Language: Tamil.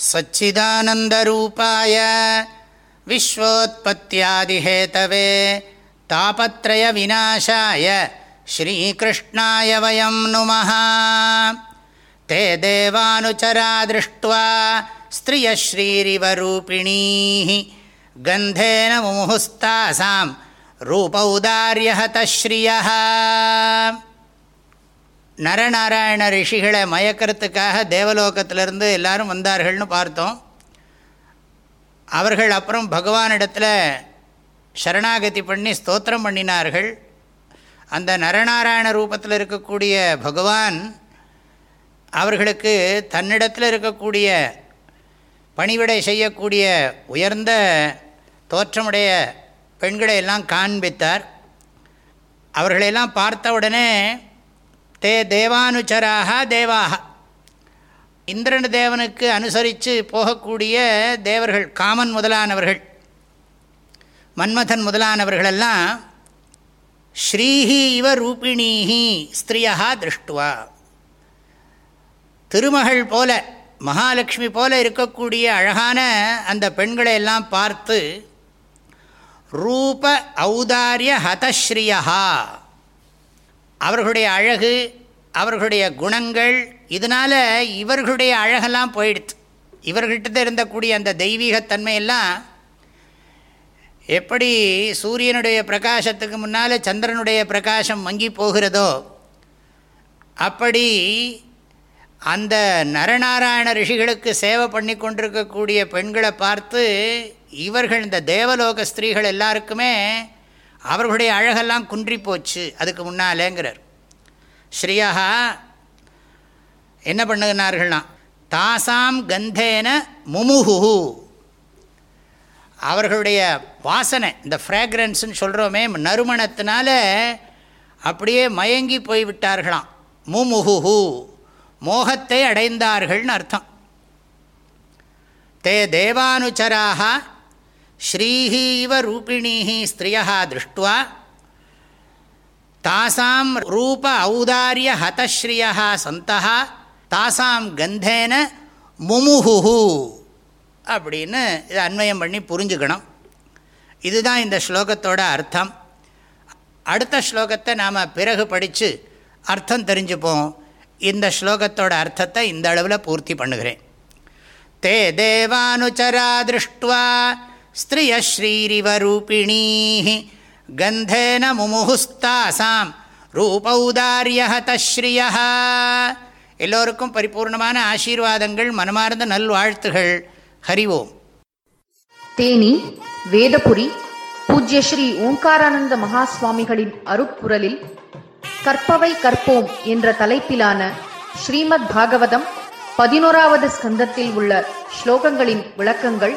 सच्चिदानन्दरूपाय विश्वोत्पत्त्यादिहेतवे तापत्रयविनाशाय श्रीकृष्णाय वयं नुमः। ते देवानुचरा दृष्ट्वा स्त्रियः श्रीरिवरूपिणीः गन्धेन मुमुहुस्तासां रूपौदार्यहतः श्रियः நரநாராயண ரிஷிகளை மயக்கிறதுக்காக தேவலோகத்திலிருந்து எல்லாரும் வந்தார்கள்னு பார்த்தோம். அவர்கள் அப்புறம் பகவானிடத்தில் சரணாகதி பண்ணி ஸ்தோத்திரம் பண்ணினார்கள். அந்த நரநாராயண ரூபத்தில் இருக்கக்கூடிய பகவான் அவர்களுக்கு தன்னிடத்தில் இருக்கக்கூடிய பணிவிடை செய்யக்கூடிய உயர்ந்த தோற்றமுடைய பெண்களை எல்லாம் காண்பித்தார். அவர்களெல்லாம் பார்த்த உடனே தே தேவானுச்சராக தேவாக. இந்திரன் தேவனுக்கு அனுசரித்து போகக்கூடிய தேவர்கள் காமன் முதலானவர்கள் மன்மதன் முதலானவர்களெல்லாம் ஸ்ரீஹி இவ ரூபிணீஹி ஸ்திரியா திருஷ்டுவா. திருமகள் போல மகாலட்சுமி போல இருக்கக்கூடிய அழகான அந்த பெண்களை எல்லாம் பார்த்து ரூப ஔதாரிய ஹதஸ்ரீயா அவர்களுடைய அழகு அவர்களுடைய குணங்கள் இதனால் இவர்களுடைய அழகெல்லாம் போயிடுது இவர்கிட்ட இருந்தக்கூடிய அந்த தெய்வீகத்தன்மையெல்லாம் எப்படி சூரியனுடைய பிரகாசத்துக்கு முன்னால் சந்திரனுடைய பிரகாசம் மங்கி போகிறதோ அப்படி அந்த நரநாராயண ரிஷிகளுக்கு சேவை பண்ணி கொண்டிருக்கக்கூடிய பெண்களை பார்த்து இவர்கள் இந்த தேவலோக ஸ்திரீகள் எல்லாருக்குமே அவர்களுடைய அழகெல்லாம் குன்றி போச்சு அதுக்கு முன்னாலேங்கிறார். ஸ்ரீயா என்ன பண்ணுகிறார்கள்னா தாசாம் கந்தேன முமுஹு. அவர்களுடைய வாசனை இந்த ஃப்ராக்ரன்ஸ்ன்னு சொல்கிறோமே நறுமணத்தினால அப்படியே மயங்கி போய்விட்டார்களாம். முமுஹு மோகத்தை அடைந்தார்கள்னு அர்த்தம். தே தேவானுச்சராக ஸ்ரீஹீவ ரூபிணீ ஸ்திரியா திருஷ்டுவா. தாசாம் ரூப ஔதாரிய ஹதஸ்ரீயா சந்தா தாசாம் கந்தேன முமுஹு அப்படின்னு இதை அன்வயம் பண்ணி புரிஞ்சுக்கணும். இதுதான் இந்த ஸ்லோகத்தோட அர்த்தம். அடுத்த ஸ்லோகத்தை நாம் பிறகு படித்து அர்த்தம் தெரிஞ்சுப்போம். இந்த ஸ்லோகத்தோட அர்த்தத்தை இந்த அளவில் பூர்த்தி பண்ணுகிறேன். தே தேவானுச்சரா திருஷ்டுவா. ஸ்திரிய கந்தேன முமுகுஸ்தாசாம் ரூபௌதாரியஹதஸ்ரீயா எல்லோருக்கும் பரிபூர்ணமான ஆசீர்வாதங்கள் மனமார்ந்த நல்வாழ்த்துகள். ஹரி ஓம். தேனி வேதபுரி பூஜ்ய ஸ்ரீ ஓங்காரானந்த மகா சுவாமிகளின் அருட்குரலில் கற்பவை கற்போம் என்ற தலைப்பிலான ஸ்ரீமத் பாகவதம் பதினோராவது ஸ்கந்தத்தில் உள்ள ஸ்லோகங்களின் விளக்கங்கள்